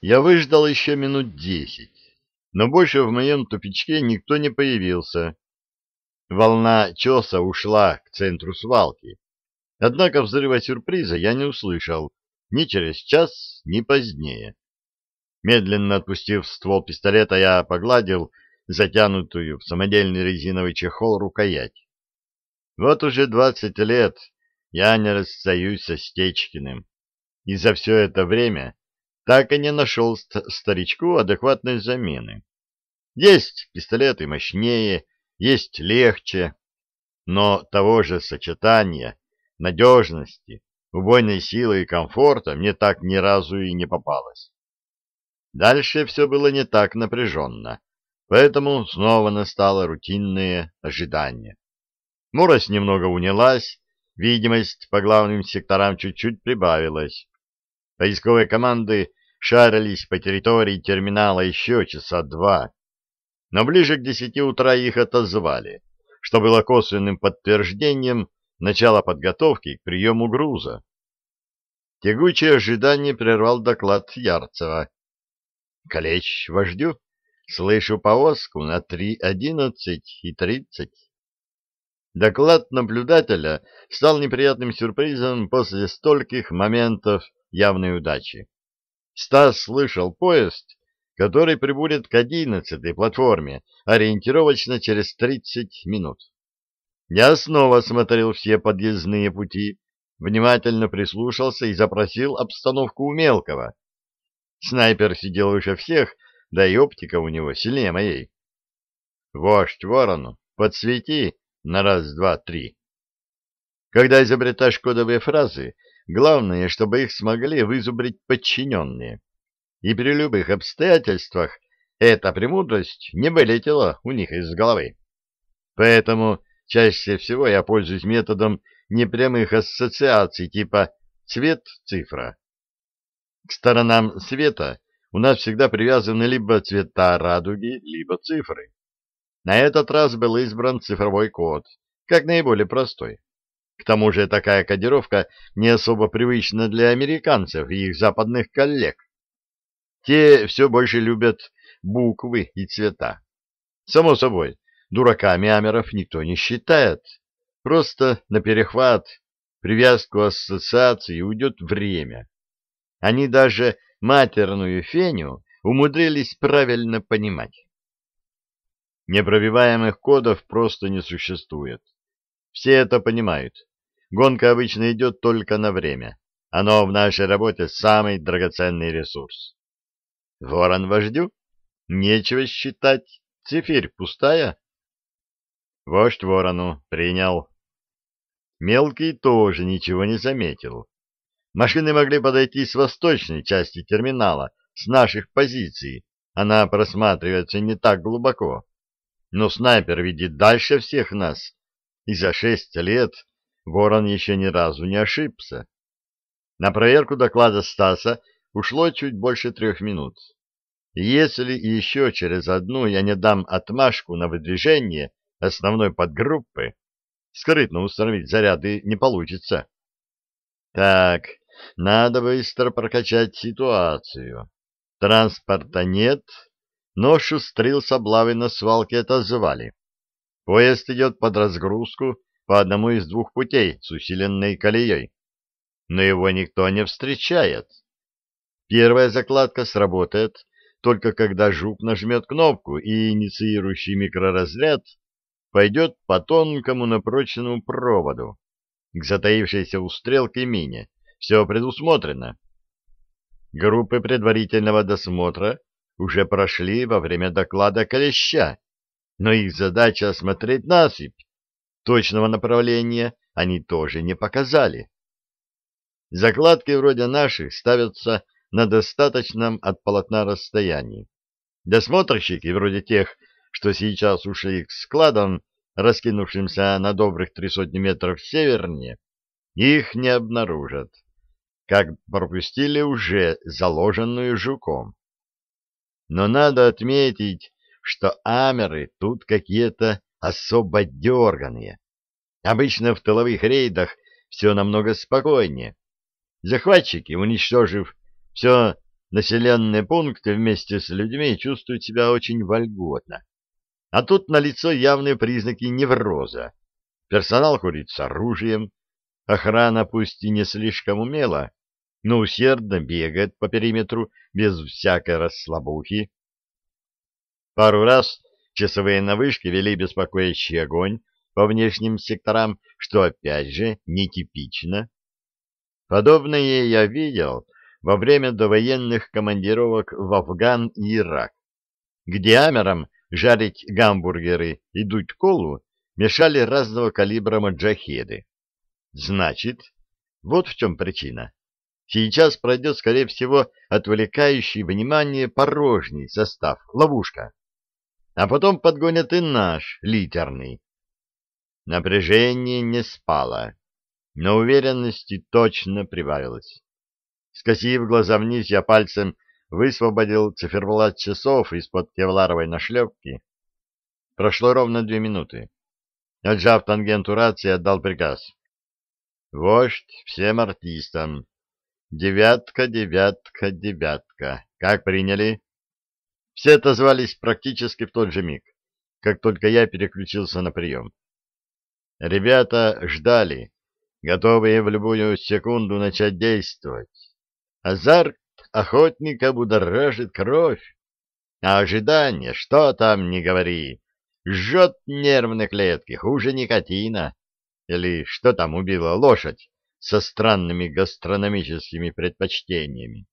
Я выждал еще минут десять, но больше в моем тупичке никто не появился. Волна чеса ушла к центру свалки. Однако взрыва сюрприза я не услышал ни через час, ни позднее. Медленно отпустив ствол пистолета, я погладил затянутую в самодельный резиновый чехол рукоять. Вот уже двадцать лет я не расстаюсь со Стечкиным, и за все это время так и не нашел старичку адекватной замены. Есть пистолеты мощнее, есть легче, но того же сочетания, надежности, убойной силы и комфорта мне так ни разу и не попалось. Дальше все было не так напряженно, поэтому снова настало рутинное ожидание. Морость немного унялась, видимость по главным секторам чуть-чуть прибавилась. Поисковые команды шарились по территории терминала еще часа два, но ближе к десяти утра их отозвали, что было косвенным подтверждением начала подготовки к приему груза. Тягучее ожидание прервал доклад Ярцева. — Колечь вождю, слышу повозку на три одиннадцать и тридцать. Доклад наблюдателя стал неприятным сюрпризом после стольких моментов явной удачи. Стас слышал поезд, который прибудет к одиннадцатой платформе, ориентировочно через тридцать минут. Я снова смотрел все подъездные пути, внимательно прислушался и запросил обстановку у Мелкого. Снайпер сидел выше всех, да и оптика у него сильнее моей. «Вождь ворону, подсвети на раз, два, три». Когда изобретаешь кодовые фразы, Главное, чтобы их смогли вызубрить подчиненные. И при любых обстоятельствах эта премудрость не вылетела у них из головы. Поэтому чаще всего я пользуюсь методом непрямых ассоциаций типа цвет-цифра. К сторонам света у нас всегда привязаны либо цвета радуги, либо цифры. На этот раз был избран цифровой код, как наиболее простой. К тому же такая кодировка не особо привычна для американцев и их западных коллег. Те все больше любят буквы и цвета. Само собой, дураками амеров никто не считает. Просто на перехват, привязку ассоциации уйдет время. Они даже матерную феню умудрились правильно понимать. Непробиваемых кодов просто не существует. Все это понимают. Гонка обычно идет только на время. Оно в нашей работе самый драгоценный ресурс. Ворон вождю? Нечего считать. Цифирь пустая? Вождь ворону принял. Мелкий тоже ничего не заметил. Машины могли подойти с восточной части терминала, с наших позиций. Она просматривается не так глубоко. Но снайпер видит дальше всех нас. И за шесть лет Ворон еще ни разу не ошибся. На проверку доклада Стаса ушло чуть больше трех минут. Если еще через одну я не дам отмашку на выдвижение основной подгруппы, скрытно установить заряды не получится. Так, надо быстро прокачать ситуацию. Транспорта нет, но шустрил с облавы на свалке отозвали. Поезд идет под разгрузку по одному из двух путей с усиленной колеей. Но его никто не встречает. Первая закладка сработает только когда жук нажмет кнопку, и инициирующий микроразряд пойдет по тонкому напроченному проводу к затаившейся у стрелки мине. Все предусмотрено. Группы предварительного досмотра уже прошли во время доклада Колеща, но их задача осмотреть насыпь Точного направления они тоже не показали. Закладки вроде наших ставятся на достаточном от полотна расстоянии. Досмотрщики, вроде тех, что сейчас ушли к складам, раскинувшимся на добрых три сотни метров севернее, их не обнаружат, как пропустили уже заложенную жуком. Но надо отметить, что амеры тут какие-то особо дерганные. Обычно в тыловых рейдах все намного спокойнее. Захватчики, уничтожив все населенные пункты вместе с людьми чувствуют себя очень вольготно. А тут налицо явные признаки невроза. Персонал курит с оружием, охрана пусть и не слишком умела, но усердно бегает по периметру без всякой расслабухи. Пару раз часовые на вышке вели беспокоящий огонь по внешним секторам, что опять же нетипично. Подобное я видел во время довоенных командировок в Афган и Ирак, где амерам жарить гамбургеры и дуть колу мешали разного калибра маджахеды. Значит, вот в чем причина. Сейчас пройдет, скорее всего, отвлекающий внимание порожний состав, ловушка. А потом подгонят и наш, литерный. Напряжение не спало, но уверенности точно прибавилось. Скосив глаза вниз, я пальцем высвободил циферблат часов из-под кевларовой нашлепки. Прошло ровно две минуты. Отжав тангенту рации, отдал приказ. «Вождь всем артистам. Девятка, девятка, девятка. Как приняли?» Все отозвались практически в тот же миг, как только я переключился на прием. Ребята ждали, готовые в любую секунду начать действовать. Азарт охотника будоражит кровь, а ожидание, что там не говори, жжет нервные клетки, хуже никотина. Или что там убила лошадь со странными гастрономическими предпочтениями.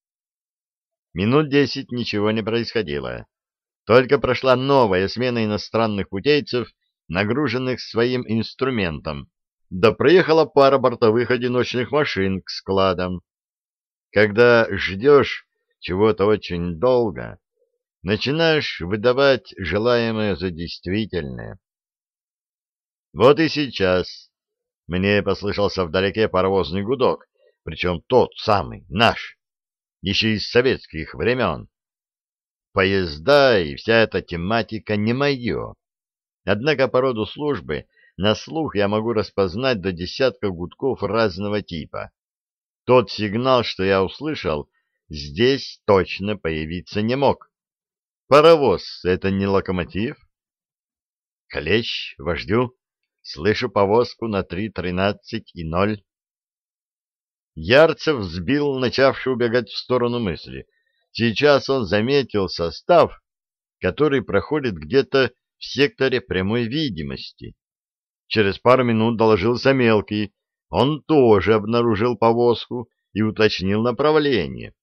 Минут десять ничего не происходило. Только прошла новая смена иностранных путейцев — нагруженных своим инструментом, да проехала пара бортовых одиночных машин к складам. Когда ждешь чего-то очень долго, начинаешь выдавать желаемое за действительное. Вот и сейчас мне послышался вдалеке паровозный гудок, причем тот самый, наш, еще из советских времен. Поезда и вся эта тематика не мое. Однако по роду службы на слух я могу распознать до десятка гудков разного типа. Тот сигнал, что я услышал, здесь точно появиться не мог. Паровоз — это не локомотив? Клещ, вождю, слышу повозку на 3.13 и 0. Ярцев сбил начавший убегать в сторону мысли. Сейчас он заметил состав, который проходит где-то в секторе прямой видимости. Через пару минут доложился мелкий. Он тоже обнаружил повозку и уточнил направление.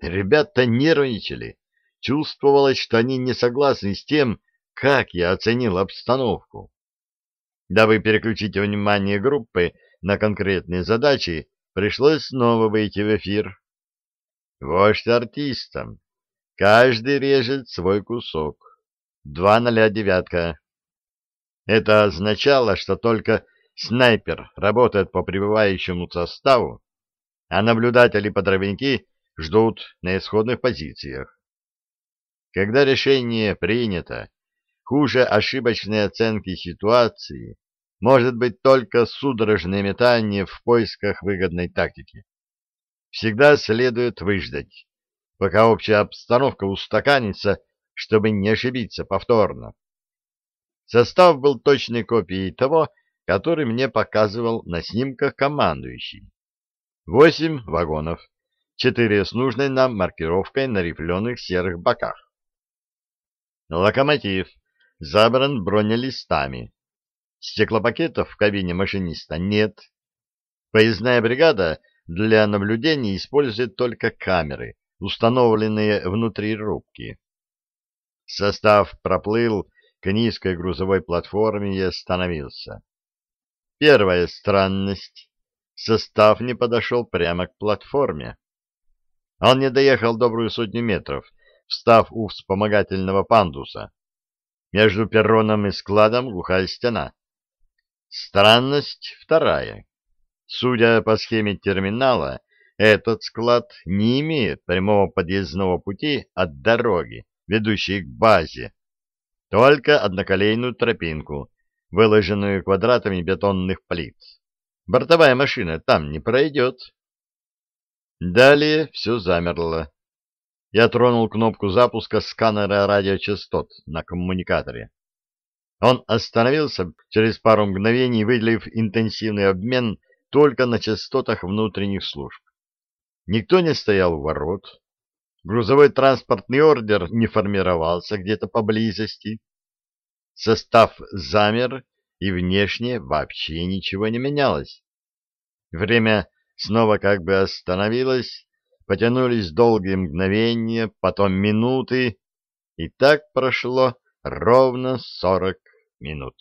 Ребята нервничали. Чувствовалось, что они не согласны с тем, как я оценил обстановку. Дабы переключить внимание группы на конкретные задачи, пришлось снова выйти в эфир. Вождь артистам. Каждый режет свой кусок. Два ноля девятка. Это означало, что только снайпер работает по прибывающему составу, а наблюдатели-подровники ждут на исходных позициях. Когда решение принято, хуже ошибочной оценки ситуации может быть только судорожное метание в поисках выгодной тактики. Всегда следует выждать, пока общая обстановка устаканится чтобы не ошибиться повторно. Состав был точной копией того, который мне показывал на снимках командующий. Восемь вагонов, четыре с нужной нам маркировкой на рифленых серых боках. Локомотив забран бронелистами. Стеклопакетов в кабине машиниста нет. Поездная бригада для наблюдения использует только камеры, установленные внутри рубки. Состав проплыл к низкой грузовой платформе и остановился. Первая странность. Состав не подошел прямо к платформе. Он не доехал добрую сотню метров, встав у вспомогательного пандуса. Между перроном и складом глухая стена. Странность вторая. Судя по схеме терминала, этот склад не имеет прямого подъездного пути от дороги ведущей к базе, только одноколейную тропинку, выложенную квадратами бетонных плит. Бортовая машина там не пройдет. Далее все замерло. Я тронул кнопку запуска сканера радиочастот на коммуникаторе. Он остановился через пару мгновений, выделив интенсивный обмен только на частотах внутренних служб. Никто не стоял у ворот. Грузовой транспортный ордер не формировался где-то поблизости. Состав замер, и внешне вообще ничего не менялось. Время снова как бы остановилось, потянулись долгие мгновения, потом минуты, и так прошло ровно сорок минут.